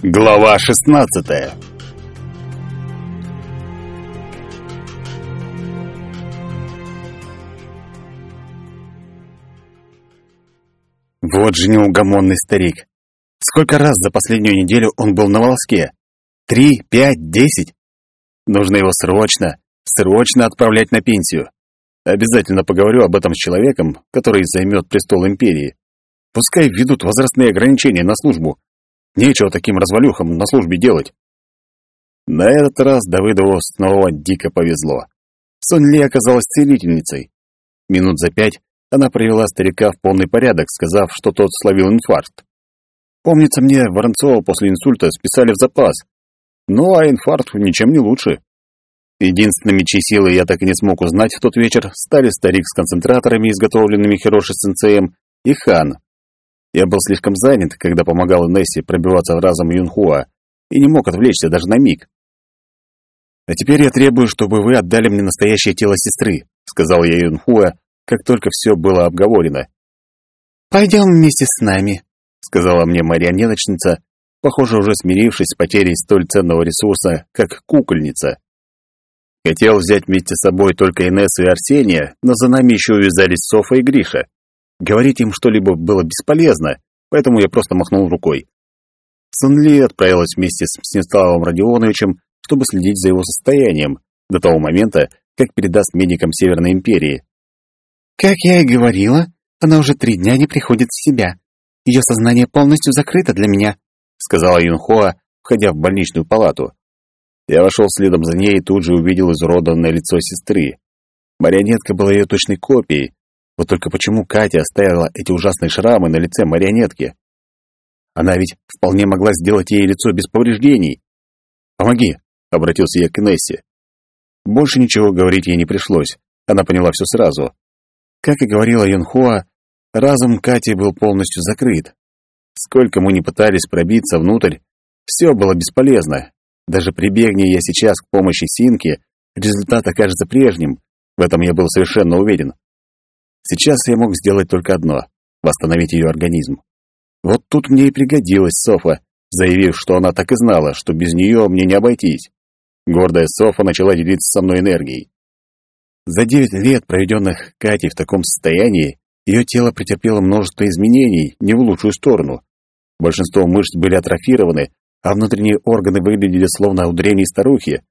Глава 16 Вот же неугомонный старик. Сколько раз за последнюю неделю он был на волоске? Три, пять, десять? Нужно его срочно, срочно отправлять на пенсию. Обязательно поговорю об этом с человеком, который займет престол империи. Пускай введут возрастные ограничения на службу. Нечего таким развалюхам на службе делать. На этот раз Давыдову снова дико повезло. Сон Ли оказалась целительницей. Минут за пять она привела старика в полный порядок, сказав, что тот словил инфаркт. Помнится мне, Воронцова после инсульта списали в запас. Ну, а инфаркт ничем не лучше. Единственными, чьи силы я так и не смог узнать в тот вечер, стали старик с концентраторами, изготовленными Хироши сенсеем, и Хан. Я был слишком занят, когда помогал Несси пробиваться в разум Юнхуа, и не мог отвлечься даже на миг. «А теперь я требую, чтобы вы отдали мне настоящее тело сестры», сказал я Юнхуа, как только все было обговорено. «Пойдем вместе с нами», — сказала мне марионеточница, похоже, уже смирившись с потерей столь ценного ресурса, как кукольница. Хотел взять вместе с собой только Инессу и Арсения, но за нами еще увязались Софа и Гриша. Говорить им что-либо было бесполезно, поэтому я просто махнул рукой. Сунли отправилась вместе с Мстиславом Родионовичем, чтобы следить за его состоянием, до того момента, как передаст медикам Северной Империи. «Как я и говорила, она уже три дня не приходит в себя. Ее сознание полностью закрыто для меня», — сказала Юнхоа, входя в больничную палату. Я вошел следом за ней и тут же увидел изуродованное лицо сестры. Марионетка была ее точной копией. Вот только почему Катя оставила эти ужасные шрамы на лице марионетки? Она ведь вполне могла сделать ей лицо без повреждений. «Помоги!» — обратился я к Инессе. Больше ничего говорить ей не пришлось. Она поняла все сразу. Как и говорила Юнхуа, разум Кати был полностью закрыт. Сколько мы ни пытались пробиться внутрь, все было бесполезно, даже прибегни я сейчас к помощи Синки, результат окажется прежним. В этом я был совершенно уверен. Сейчас я мог сделать только одно — восстановить ее организм. Вот тут мне и пригодилась Софа, заявив, что она так и знала, что без нее мне не обойтись. Гордая Софа начала делиться со мной энергией. За девять лет, проведенных Катей в таком состоянии, ее тело претерпело множество изменений, не в лучшую сторону. Большинство мышц были атрофированы, а внутренние органы выглядели словно у древней старухи.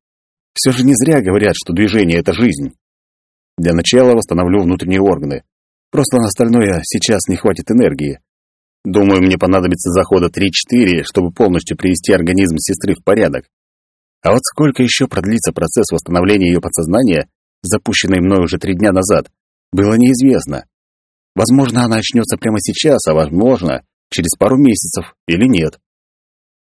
Все же не зря говорят, что движение — это жизнь. Для начала восстановлю внутренние органы. Просто на остальное сейчас не хватит энергии. Думаю, мне понадобится захода 3-4, чтобы полностью привести организм сестры в порядок. А вот сколько еще продлится процесс восстановления ее подсознания, запущенный мной уже три дня назад, было неизвестно. Возможно, она очнется прямо сейчас, а возможно, через пару месяцев или нет.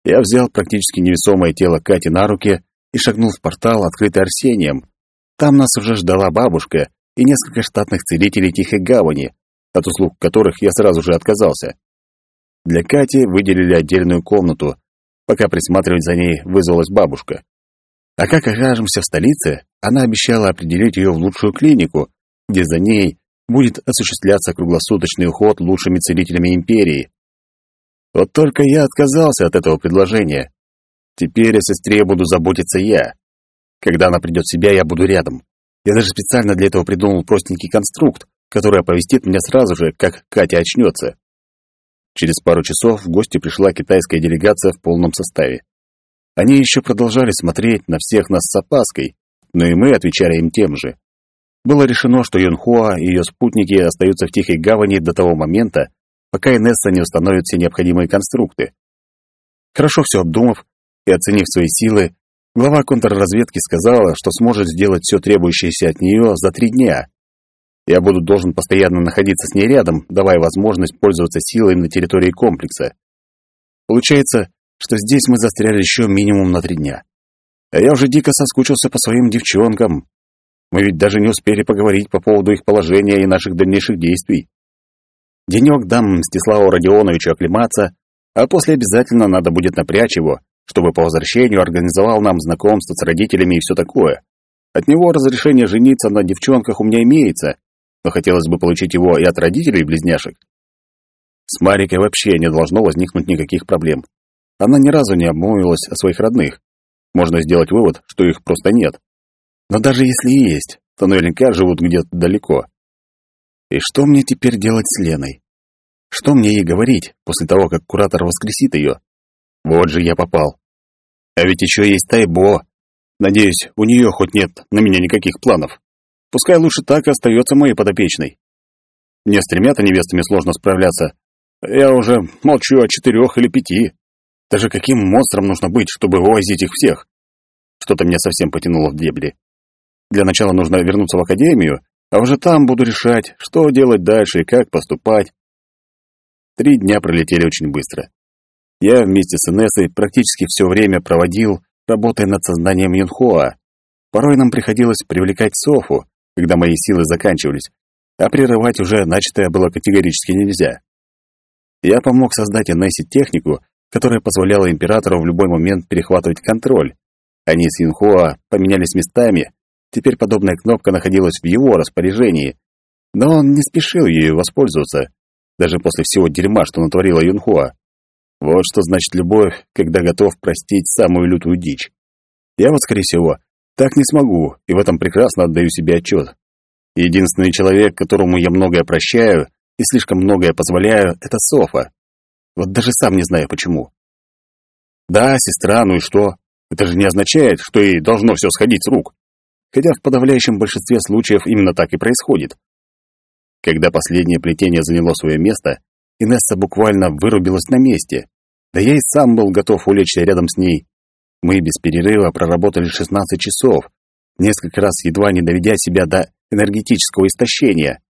Я взял практически невесомое тело Кати на руки и шагнул в портал, открытый Арсением. Там нас уже ждала бабушка и несколько штатных целителей Тихой Гавани, от услуг которых я сразу же отказался. Для Кати выделили отдельную комнату, пока присматривать за ней вызвалась бабушка. А как окажемся в столице, она обещала определить ее в лучшую клинику, где за ней будет осуществляться круглосуточный уход лучшими целителями империи. Вот только я отказался от этого предложения. Теперь о сестре буду заботиться я. Когда она придет в себя, я буду рядом. Я даже специально для этого придумал простенький конструкт, который оповестит меня сразу же, как Катя очнется. Через пару часов в гости пришла китайская делегация в полном составе. Они еще продолжали смотреть на всех нас с опаской, но и мы отвечали им тем же. Было решено, что Юнхуа и ее спутники остаются в Тихой Гавани до того момента, пока Инесса не установит все необходимые конструкты. Хорошо все обдумав и оценив свои силы, глава контрразведки сказала, что сможет сделать все требующееся от нее за три дня. Я буду должен постоянно находиться с ней рядом, давая возможность пользоваться силой на территории комплекса. Получается, что здесь мы застряли еще минимум на три дня. А я уже дико соскучился по своим девчонкам. Мы ведь даже не успели поговорить по поводу их положения и наших дальнейших действий. Денек дам Мстиславу Родионовичу оклематься, а после обязательно надо будет напрячь его, чтобы по возвращению организовал нам знакомство с родителями и все такое. От него разрешение жениться на девчонках у меня имеется, но хотелось бы получить его и от родителей близняшек. С Марикой вообще не должно возникнуть никаких проблем. она ни разу не обмолвилась о своих родных. Можно сделать вывод, что их просто нет. Но даже если и есть, то наверняка живут где-то далеко. И что мне теперь делать с Леной? Что мне ей говорить после того, как куратор воскресит ее? Вот же я попал. А ведь еще есть Тайбо. Надеюсь, у нее хоть нет на меня никаких планов. Пускай лучше так и остается моей подопечной. Мне с тремя-то невестами сложно справляться. Я уже молчу о четырех или пяти. Даже каким монстром нужно быть, чтобы вывозить их всех? Что-то меня совсем потянуло в дебри. Для начала нужно вернуться в академию, а уже там буду решать, что делать дальше и как поступать. Три дня пролетели очень быстро. Я вместе с Инессой практически все время проводил, работая над сознанием Юнхоа. Порой нам приходилось привлекать Софу, когда мои силы заканчивались, а прерывать уже начатое было категорически нельзя. Я помог создать Инессе технику, которая позволяла императору в любой момент перехватывать контроль. Они с Юнхоа поменялись местами, теперь подобная кнопка находилась в его распоряжении, но он не спешил ею воспользоваться, даже после всего дерьма, что натворила Юнхоа. Вот что значит любовь, когда готов простить самую лютую дичь. Я вот, скорее всего, так не смогу, и в этом прекрасно отдаю себе отчет. Единственный человек, которому я многое прощаю и слишком многое позволяю, это Софа. Вот даже сам не знаю почему. Да, сестра, ну и что? Это же не означает, что ей должно все сходить с рук. Хотя в подавляющем большинстве случаев именно так и происходит. Когда последнее плетение заняло свое место, Инесса буквально вырубилась на месте. Да я и сам был готов улечься рядом с ней. Мы без перерыва проработали 16 часов, несколько раз едва не доведя себя до энергетического истощения.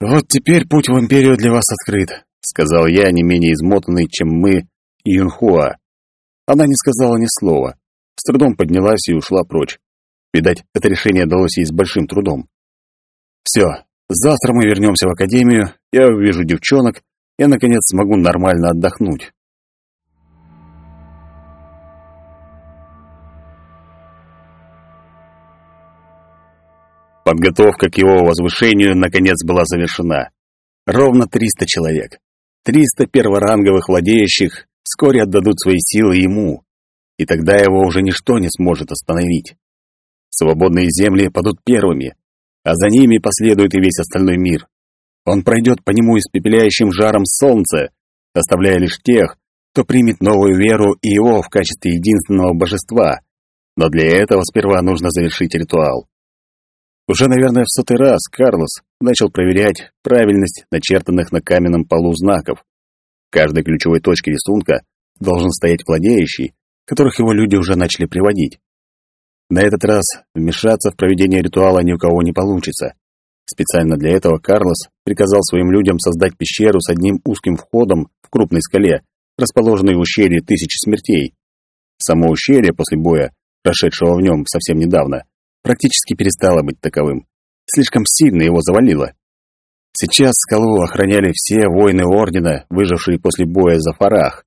«Вот теперь путь в Империю для вас открыт», — сказал я, не менее измотанный, чем мы Юнхуа. Она не сказала ни слова, с трудом поднялась и ушла прочь. Видать, это решение далось ей с большим трудом. «Все, завтра мы вернемся в Академию, я увижу девчонок, и, наконец, смогу нормально отдохнуть». Подготовка к его возвышению наконец была завершена. Ровно 300 человек. 300 перворанговых владеющих вскоре отдадут свои силы ему, и тогда его уже ничто не сможет остановить. Свободные земли падут первыми, а за ними последует и весь остальной мир. Он пройдет по нему испепеляющим жаром солнца, оставляя лишь тех, кто примет новую веру и его в качестве единственного божества. Но для этого сперва нужно завершить ритуал. Уже, наверное, в сотый раз Карлос начал проверять правильность начертанных на каменном полу знаков. В каждой ключевой точке рисунка должен стоять владеющий, которых его люди уже начали приводить. На этот раз вмешаться в проведение ритуала ни у кого не получится. Специально для этого Карлос приказал своим людям создать пещеру с одним узким входом в крупной скале, расположенной в ущелье Тысячи Смертей. Само ущелье после боя, прошедшего в нем совсем недавно, практически перестало быть таковым. Слишком сильно его завалило. Сейчас скалу охраняли все воины Ордена, выжившие после боя за Фарах.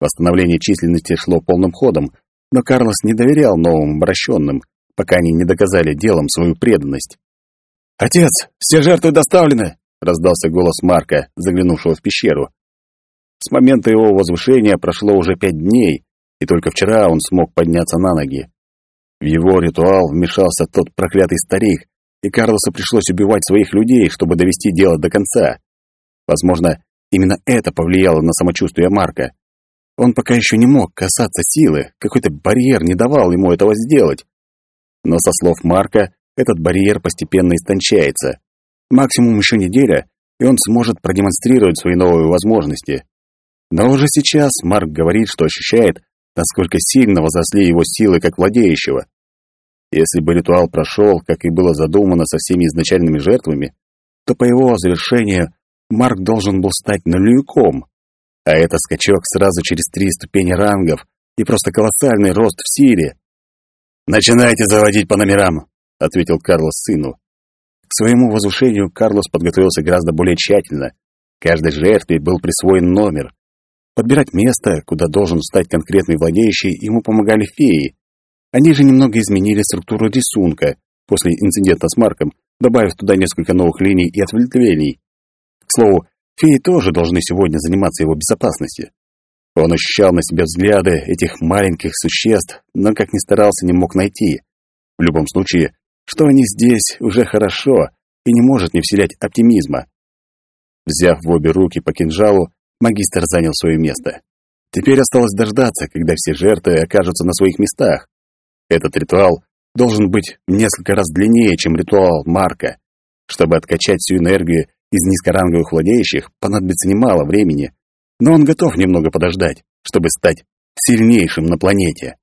Восстановление численности шло полным ходом, но Карлос не доверял новым обращенным, пока они не доказали делом свою преданность. «Отец, все жертвы доставлены!» — раздался голос Марка, заглянувшего в пещеру. С момента его возвышения прошло уже пять дней, и только вчера он смог подняться на ноги. В его ритуал вмешался тот проклятый старик, и Карлосу пришлось убивать своих людей, чтобы довести дело до конца. Возможно, именно это повлияло на самочувствие Марка. Он пока еще не мог касаться силы, какой-то барьер не давал ему этого сделать. Но со слов Марка, этот барьер постепенно истончается. Максимум еще неделя, и он сможет продемонстрировать свои новые возможности. Но уже сейчас Марк говорит, что ощущает, насколько сильно возросли его силы как владеющего. Если бы ритуал прошел, как и было задумано со всеми изначальными жертвами, то по его завершению Марк должен был стать нулевиком, а это скачок сразу через три ступени рангов и просто колоссальный рост в силе. «Начинайте заводить по номерам», — ответил Карлос сыну. К своему возвышению Карлос подготовился гораздо более тщательно. Каждой жертве был присвоен номер. Подбирать место, куда должен стать конкретный владеющий, ему помогали феи, они же немного изменили структуру рисунка после инцидента с Марком, добавив туда несколько новых линий и ответвлений. К слову, феи тоже должны сегодня заниматься его безопасностью. Он ощущал на себе взгляды этих маленьких существ, но, как ни старался, не мог найти. В любом случае, что они здесь, уже хорошо и не может не вселять оптимизма. Взяв в обе руки по кинжалу, магистр занял свое место. Теперь осталось дождаться, когда все жертвы окажутся на своих местах. Этот ритуал должен быть в несколько раз длиннее, чем ритуал Марка. Чтобы откачать всю энергию из низкоранговых владеющих, понадобится немало времени, но он готов немного подождать, чтобы стать сильнейшим на планете.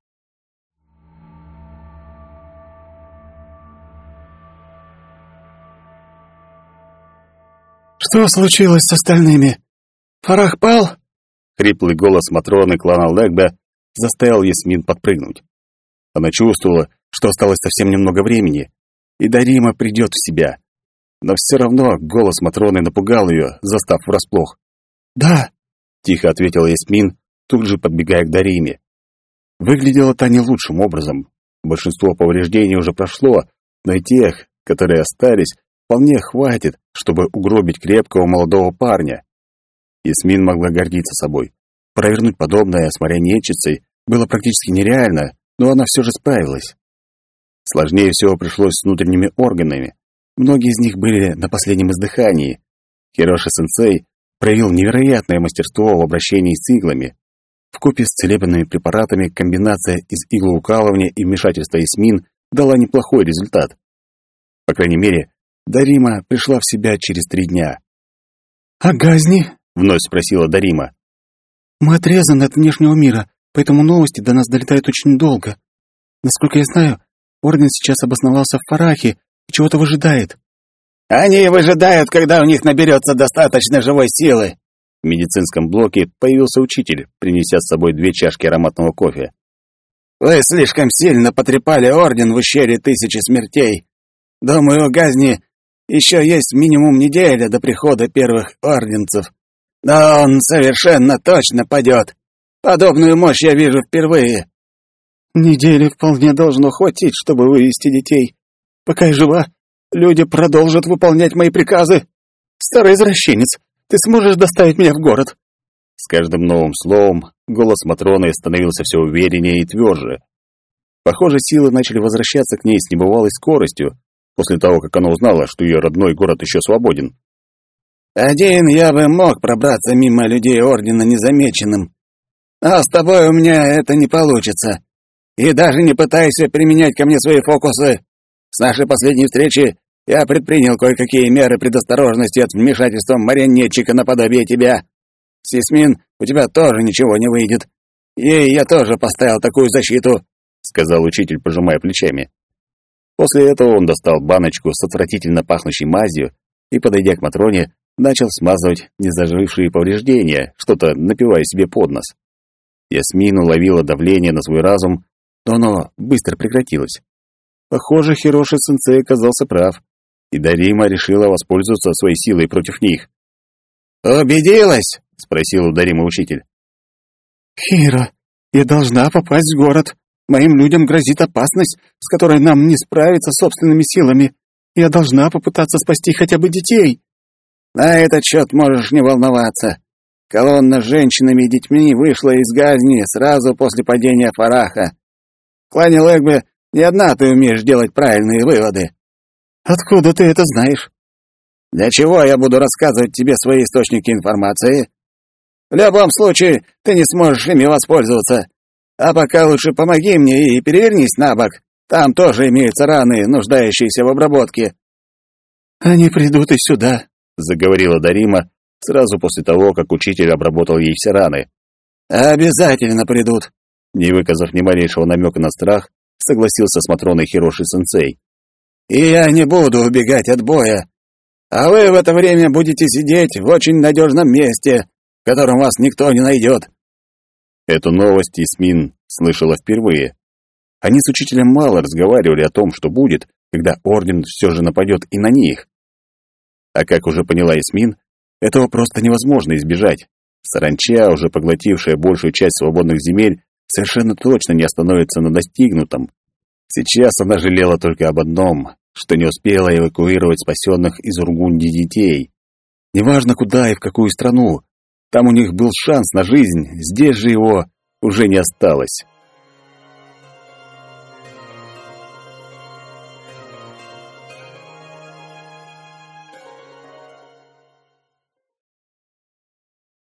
«Что случилось с остальными? Фарах пал?» Хриплый голос Матроны клана Легба заставил Ясмин подпрыгнуть. Она чувствовала, что осталось совсем немного времени, и Дарима придет в себя. Но все равно голос Матроны напугал ее, застав врасплох. «Да», — тихо ответила Ясмин, тут же подбегая к Дариме. Выглядела та не лучшим образом. Большинство повреждений уже прошло, но и тех, которые остались, вполне хватит, чтобы угробить крепкого молодого парня. Ясмин могла гордиться собой. Провернуть подобное с марионетчицей было практически нереально, но она все же справилась. Сложнее всего пришлось с внутренними органами. Многие из них были на последнем издыхании. Хироши-сенсей проявил невероятное мастерство в обращении с иглами. Вкупе с целебными препаратами комбинация из иглоукалывания и вмешательства Ясмин дала неплохой результат. По крайней мере, Дарима пришла в себя через три дня. «А газни?» — вновь спросила Дарима. «Мы отрезаны от внешнего мира, поэтому новости до нас долетают очень долго. Насколько я знаю, Орден сейчас обосновался в Фарахе и чего-то выжидает». «Они выжидают, когда у них наберется достаточно живой силы». В медицинском блоке появился учитель, принеся с собой две чашки ароматного кофе. «Вы слишком сильно потрепали Орден в ущелье Тысячи Смертей. Думаю, у Газни еще есть минимум неделя до прихода первых орденцев. Но он совершенно точно падет. Подобную мощь я вижу впервые. Недели вполне должно хватить, чтобы вывести детей. Пока я жива, люди продолжат выполнять мои приказы. Старый извращенец, ты сможешь доставить меня в город?» С каждым новым словом голос Матроны становился все увереннее и тверже. Похоже, силы начали возвращаться к ней с небывалой скоростью, после того, как она узнала, что ее родной город еще свободен. «Один я бы мог пробраться мимо людей Ордена незамеченным, а с тобой у меня это не получится. И даже не пытайся применять ко мне свои фокусы. С нашей последней встречи я предпринял кое-какие меры предосторожности от вмешательства марионетчика наподобие тебя. Сисмин, у тебя тоже ничего не выйдет. Ей я тоже поставил такую защиту», — сказал учитель, пожимая плечами. После этого он достал баночку с отвратительно пахнущей мазью и, подойдя к Матроне, начал смазывать незажившие повреждения, что-то напивая себе под нос. Ясмин уловила давление на свой разум, но оно быстро прекратилось. Похоже, Хироши-сенсей оказался прав, и Дарима решила воспользоваться своей силой против них. «Убедилась?» — спросил Дарима учитель. «Хиро, я должна попасть в город», Моим людям грозит опасность, с которой нам не справиться собственными силами. Я должна попытаться спасти хотя бы детей». «На этот счет можешь не волноваться. Колонна с женщинами и детьми вышла из Газни сразу после падения Фараха. В клане Лэгбе не одна ты умеешь делать правильные выводы». «Откуда ты это знаешь?» «Для чего я буду рассказывать тебе свои источники информации? В любом случае, ты не сможешь ими воспользоваться. А пока лучше помоги мне и перевернись на бок. Там тоже имеются раны, нуждающиеся в обработке». «Они придут и сюда», — заговорила Дарима сразу после того, как учитель обработал ей все раны. «Обязательно придут», — не выказав ни малейшего намека на страх, согласился с Матроной Хироши-сенсей. «И я не буду убегать от боя. А вы в это время будете сидеть в очень надежном месте, в котором вас никто не найдет. Эту новость Исмин слышала впервые. Они с учителем мало разговаривали о том, что будет, когда Орден все же нападет и на них. А как уже поняла Исмин, этого просто невозможно избежать. Саранча, уже поглотившая большую часть свободных земель, совершенно точно не остановится на достигнутом. Сейчас она жалела только об одном, что не успела эвакуировать спасенных из Ургунди детей. Неважно куда и в какую страну, Там у них был шанс на жизнь, здесь же его уже не осталось.